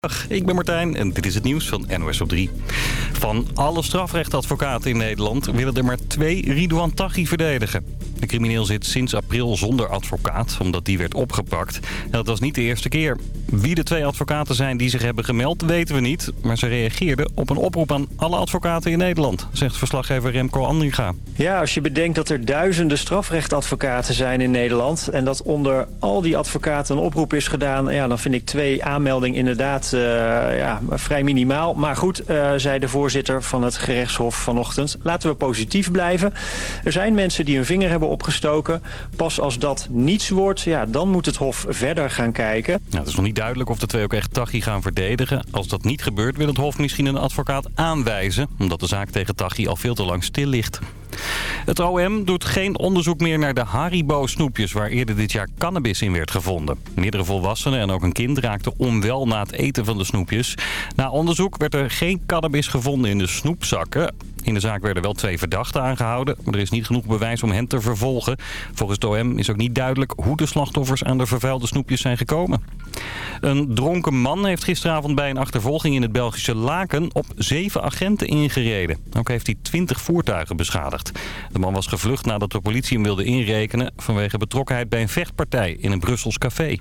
Dag, ik ben Martijn en dit is het nieuws van NOS op 3. Van alle strafrechtadvocaten in Nederland willen er maar twee Ridouan Taghi verdedigen. De crimineel zit sinds april zonder advocaat, omdat die werd opgepakt. En dat was niet de eerste keer. Wie de twee advocaten zijn die zich hebben gemeld, weten we niet. Maar ze reageerden op een oproep aan alle advocaten in Nederland, zegt verslaggever Remco Andringa. Ja, als je bedenkt dat er duizenden strafrechtadvocaten zijn in Nederland... en dat onder al die advocaten een oproep is gedaan... Ja, dan vind ik twee aanmeldingen inderdaad uh, ja, vrij minimaal. Maar goed, uh, zei de voorzitter van het gerechtshof vanochtend... laten we positief blijven. Er zijn mensen die hun vinger hebben opgestoken. Pas als dat niets wordt, ja, dan moet het hof verder gaan kijken. Ja, het is nog niet duidelijk of de twee ook echt Taghi gaan verdedigen. Als dat niet gebeurt, wil het hof misschien een advocaat aanwijzen... omdat de zaak tegen Taghi al veel te lang stil ligt. Het OM doet geen onderzoek meer naar de Haribo-snoepjes... waar eerder dit jaar cannabis in werd gevonden. Meerdere volwassenen en ook een kind raakten onwel na het eten van de snoepjes. Na onderzoek werd er geen cannabis gevonden in de snoepzakken. In de zaak werden wel twee verdachten aangehouden, maar er is niet genoeg bewijs om hen te vervolgen. Volgens het OM is ook niet duidelijk hoe de slachtoffers aan de vervuilde snoepjes zijn gekomen. Een dronken man heeft gisteravond bij een achtervolging in het Belgische Laken op zeven agenten ingereden. Ook heeft hij twintig voertuigen beschadigd. De man was gevlucht nadat de politie hem wilde inrekenen vanwege betrokkenheid bij een vechtpartij in een Brussels café.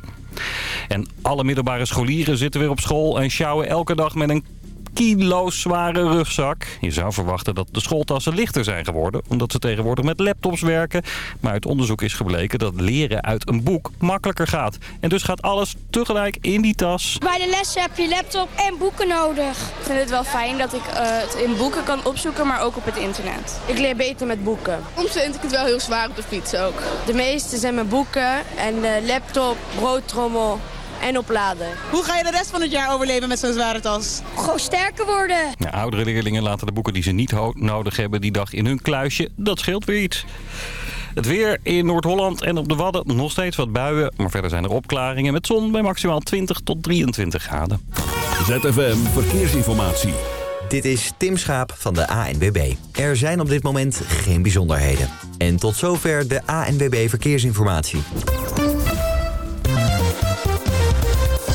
En alle middelbare scholieren zitten weer op school en sjouwen elke dag met een kilo's zware rugzak. Je zou verwachten dat de schooltassen lichter zijn geworden... omdat ze tegenwoordig met laptops werken. Maar uit onderzoek is gebleken dat leren uit een boek makkelijker gaat. En dus gaat alles tegelijk in die tas. Bij de lessen heb je laptop en boeken nodig. Ik vind het wel fijn dat ik uh, het in boeken kan opzoeken, maar ook op het internet. Ik leer beter met boeken. Soms vind ik het wel heel zwaar op de fiets ook. De meeste zijn mijn boeken en de laptop, broodtrommel en opladen. Hoe ga je de rest van het jaar overleven met zo'n zware tas? Gewoon sterker worden. Ja, oudere leerlingen laten de boeken die ze niet nodig hebben die dag in hun kluisje. Dat scheelt weer iets. Het weer in Noord-Holland en op de Wadden nog steeds wat buien. Maar verder zijn er opklaringen met zon bij maximaal 20 tot 23 graden. ZFM Verkeersinformatie. Dit is Tim Schaap van de ANWB. Er zijn op dit moment geen bijzonderheden. En tot zover de ANWB Verkeersinformatie.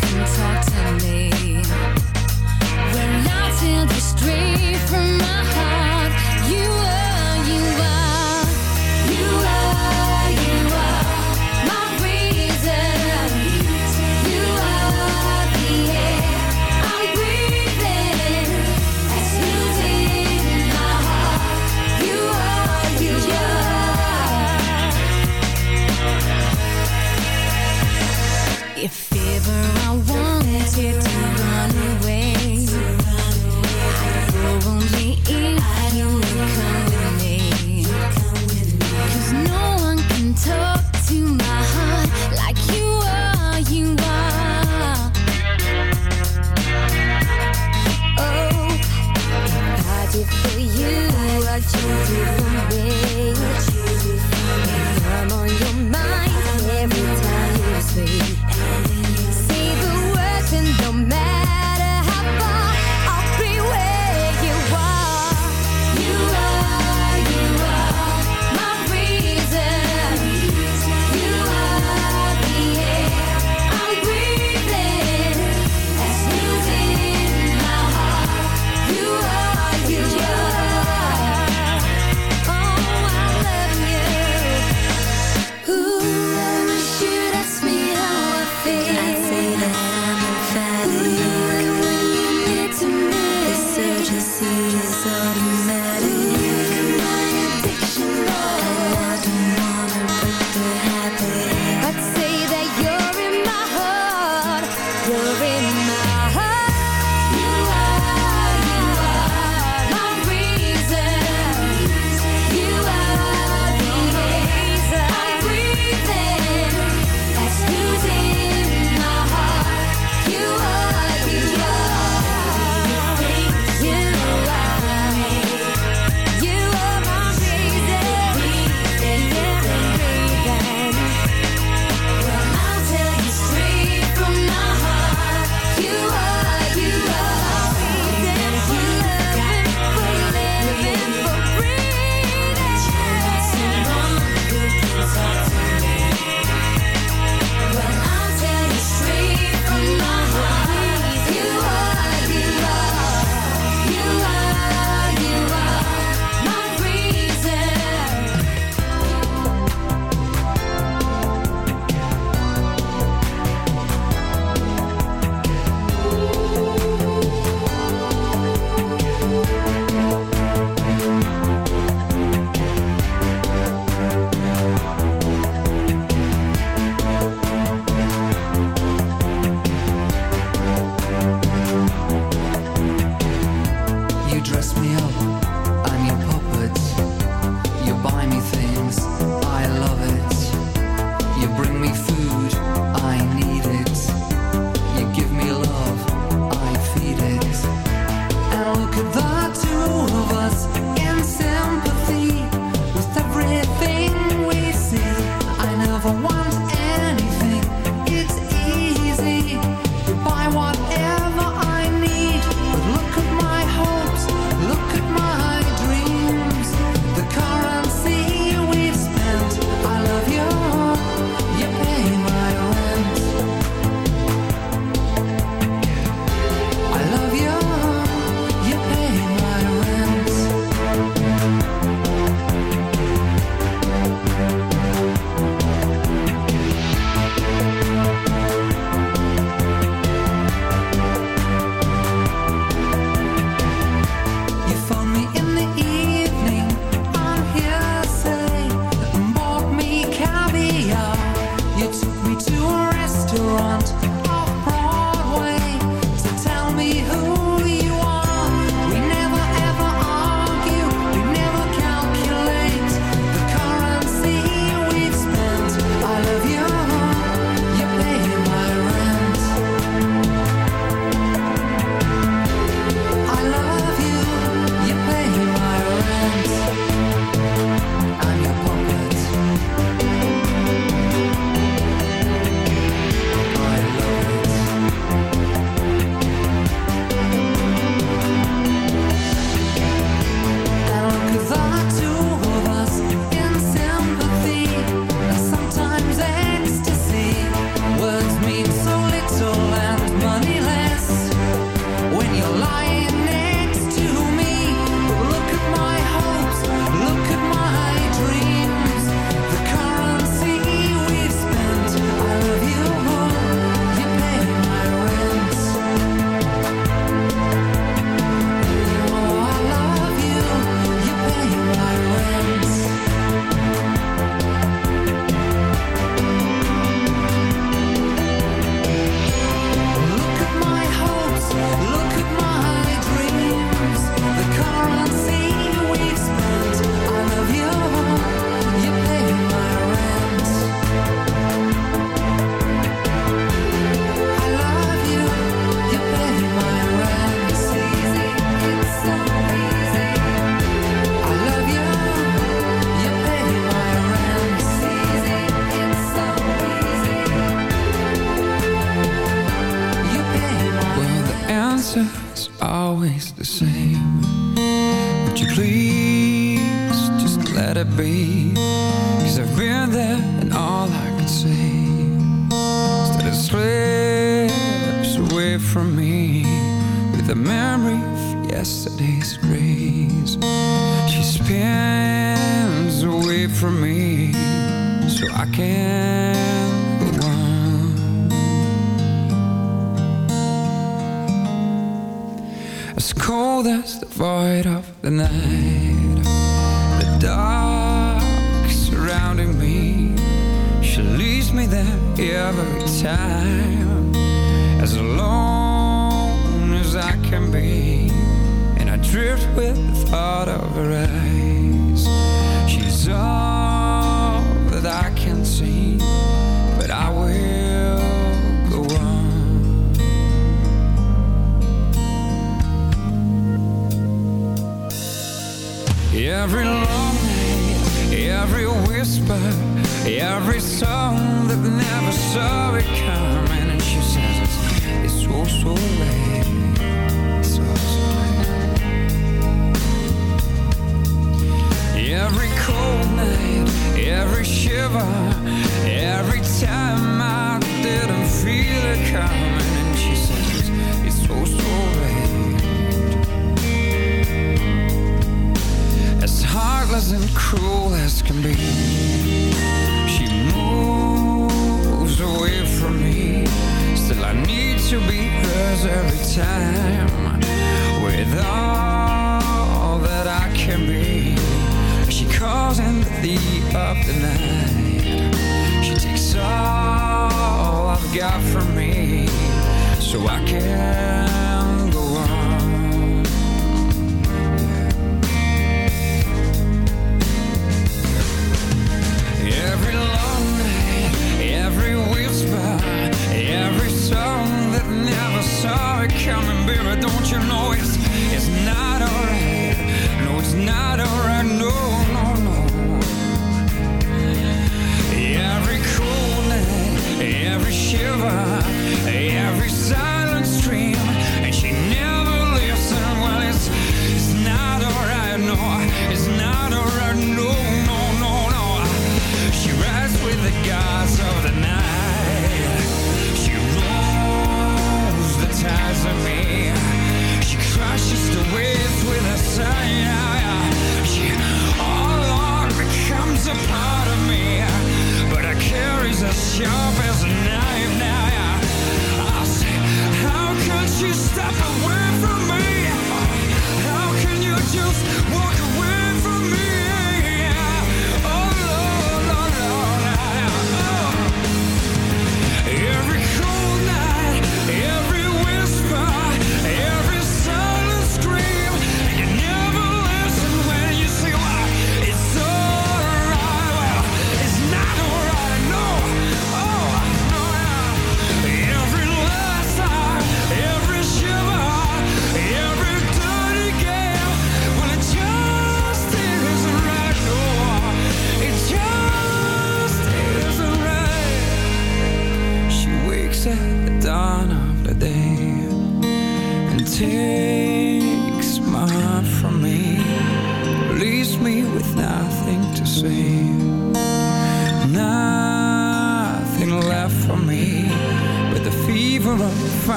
Can talk to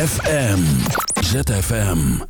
ZFM. ZFM.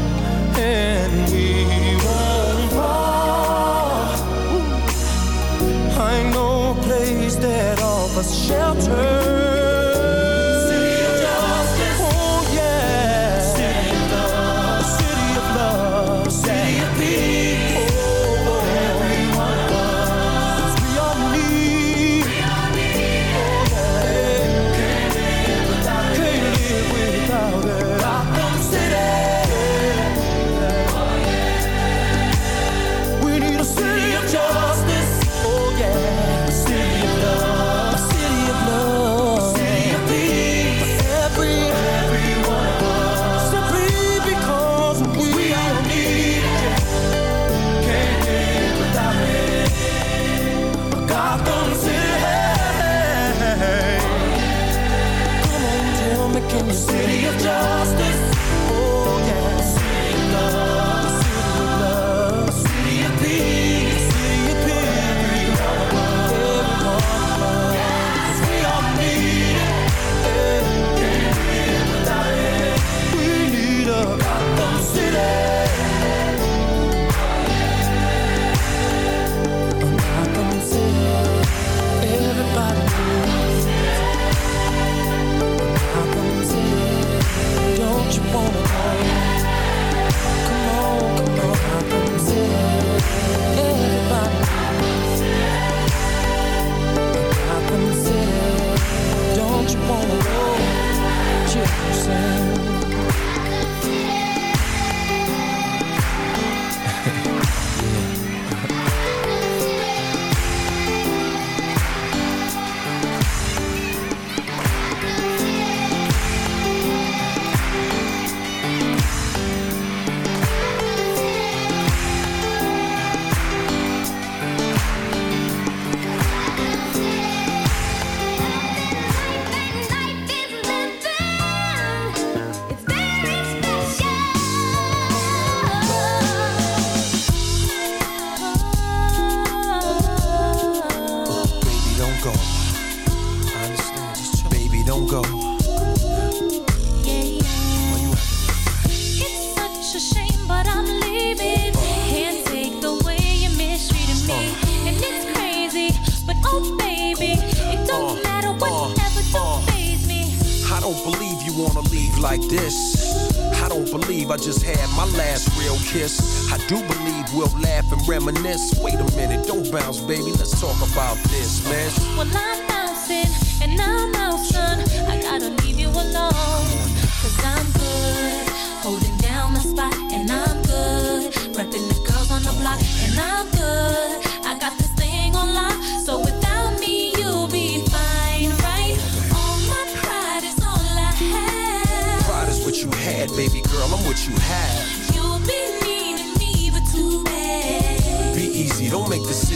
shelter. City of justice? Believe we'll laugh and reminisce. Wait a minute, don't bounce, baby. Let's talk about this, man. Well, I'm bouncing and I'm out, son. I gotta leave you alone. Cause I'm good, holding down the spot, and I'm good. Repping the girls on the block, and I'm good. I got this thing on lock, so without me, you'll be fine, right? All my pride is all I have. Pride is what you had, baby girl. I'm what you have.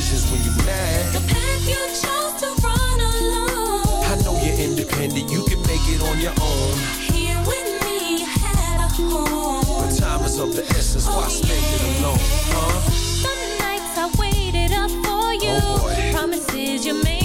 Decisions when you're mad. The path you chose to run alone. I know you're independent, you can make it on your own. Here with me, you had a home. But time is of the essence, why oh, spend it alone, huh? Some nights I waited up for you. Oh. Promises you made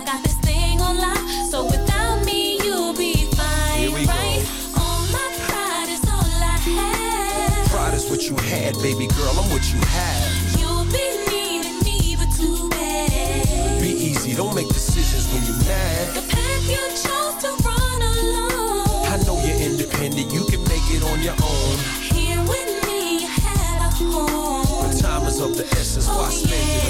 I got this thing on lock. So without me, you'll be fine, Here we go. right? All my pride is all I have. Pride is what you had, baby girl, I'm what you have. You'll be needing me, but too bad. Be easy, don't make decisions when you're mad. The path you chose to run alone. I know you're independent, you can make it on your own. Here with me, you had a home. But time is of the essence, why oh, spend it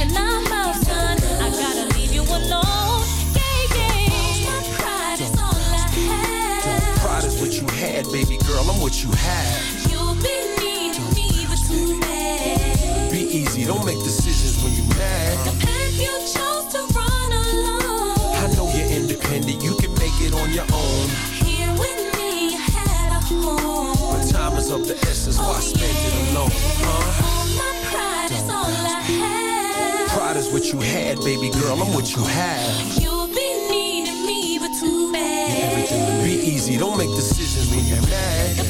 baby girl. I'm what you had, baby girl, and what you have. You've been needing me, but too bad. Be easy, don't make decisions when you're mad. path you chose to run alone. I know you're independent, you can make it on your own. Here with me, you had a home. But time is of the essence, why had, baby girl. I'm what you have. You'll be needing me, but too bad. Be easy, don't make decisions when you're mad.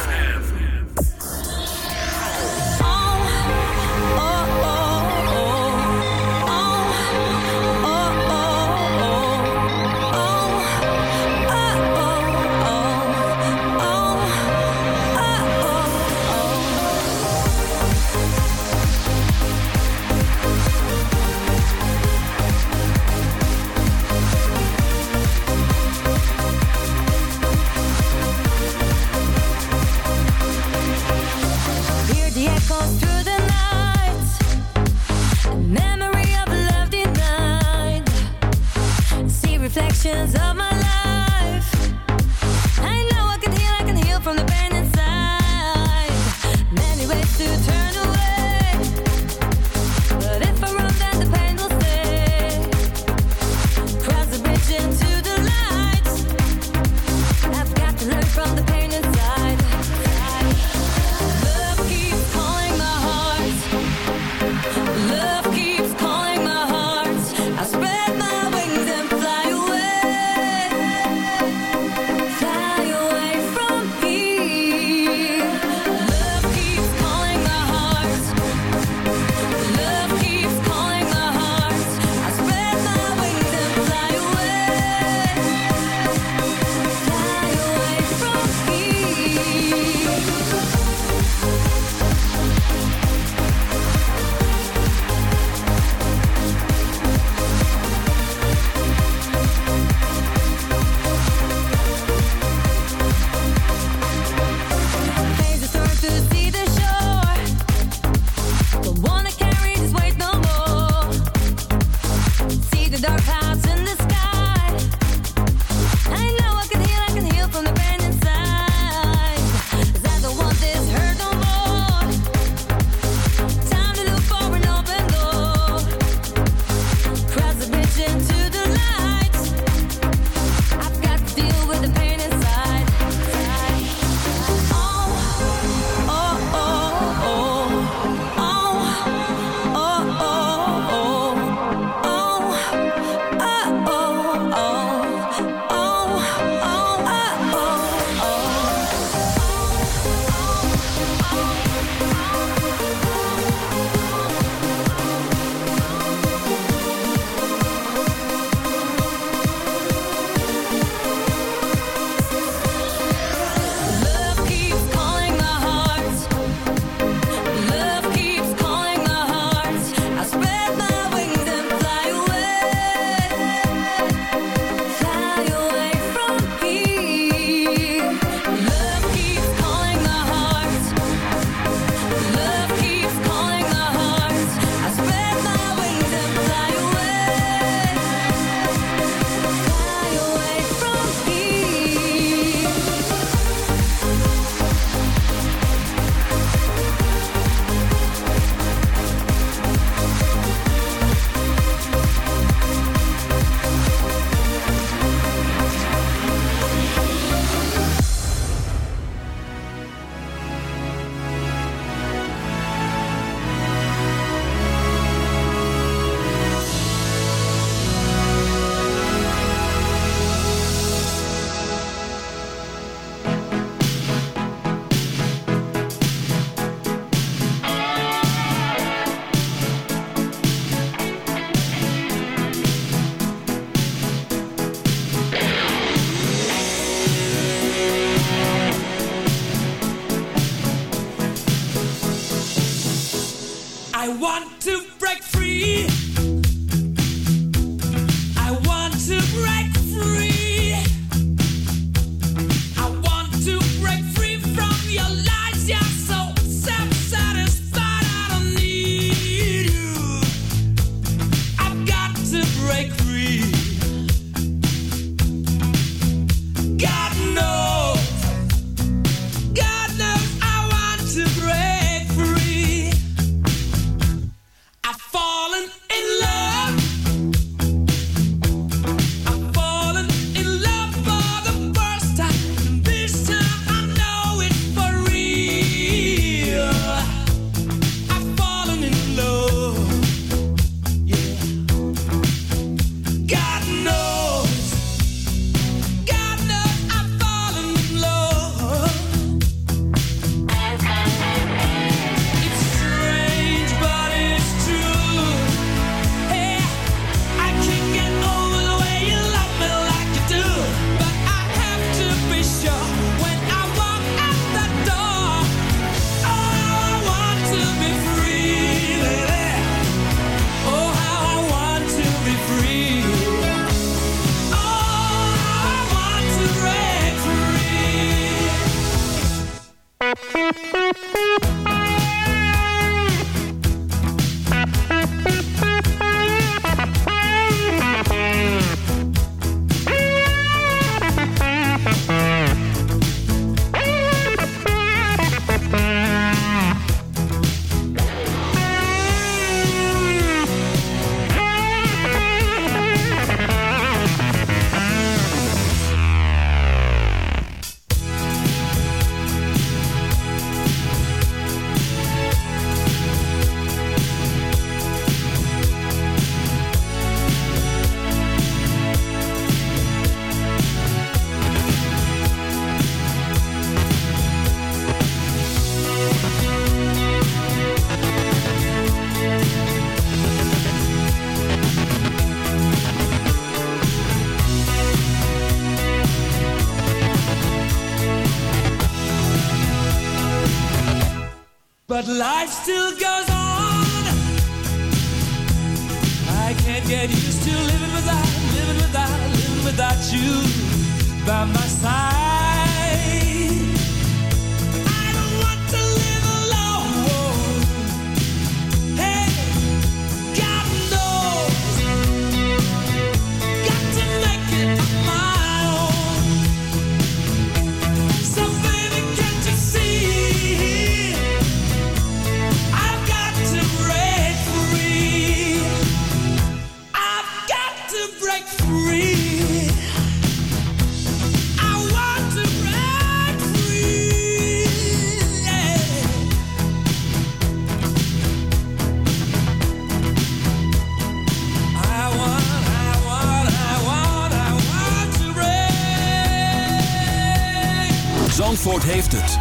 Zandvoort heeft het.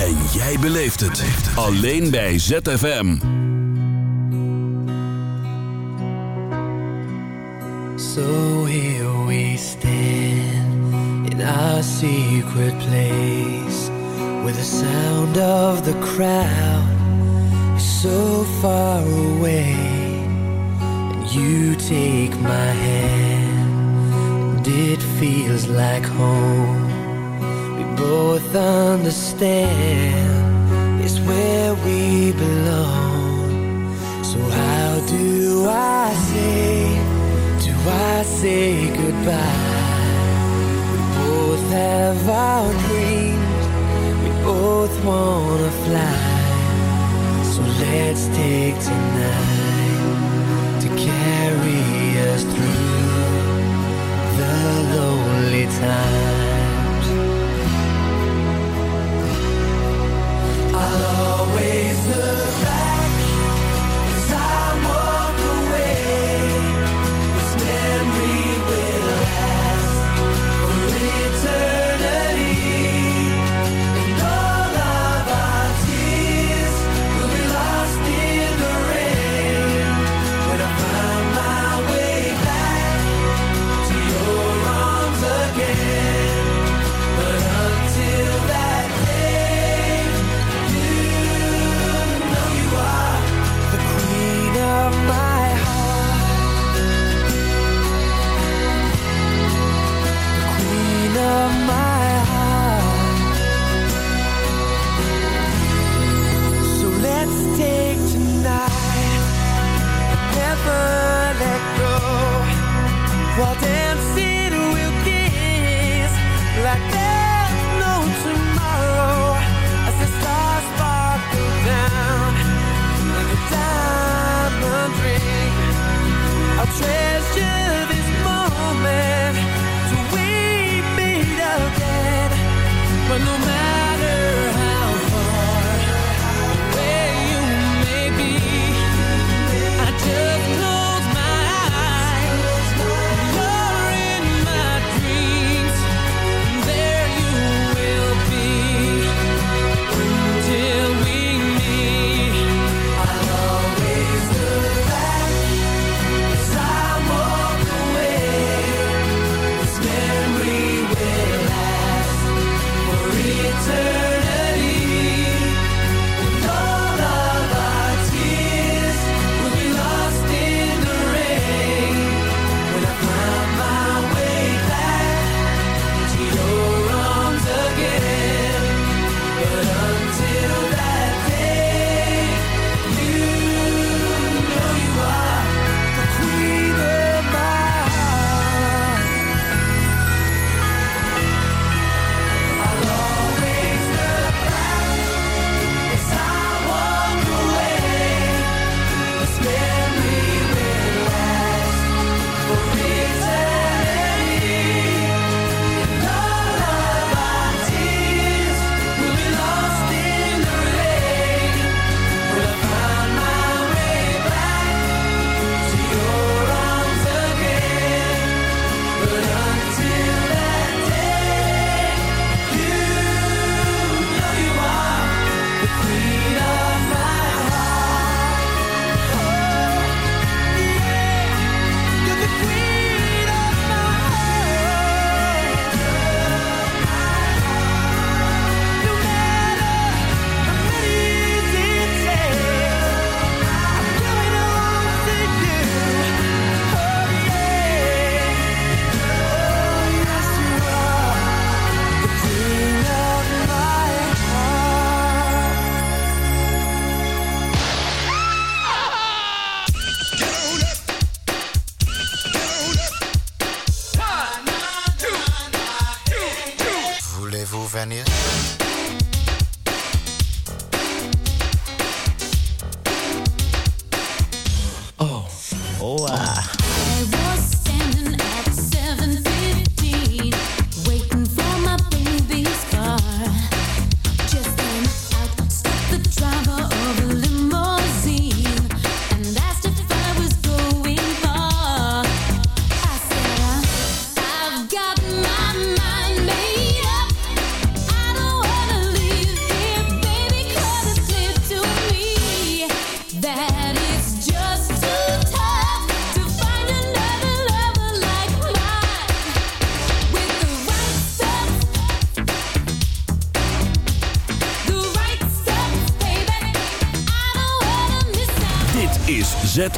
En jij beleeft het. Alleen bij ZFM. So here we stand in our secret place. Where the sound of the crowd is so far away. And you take my hand. And it feels like home both understand is where we belong. So how do I say, do I say goodbye? We both have our dreams, we both wanna fly. So let's take tonight to carry us through the lonely time. while dancing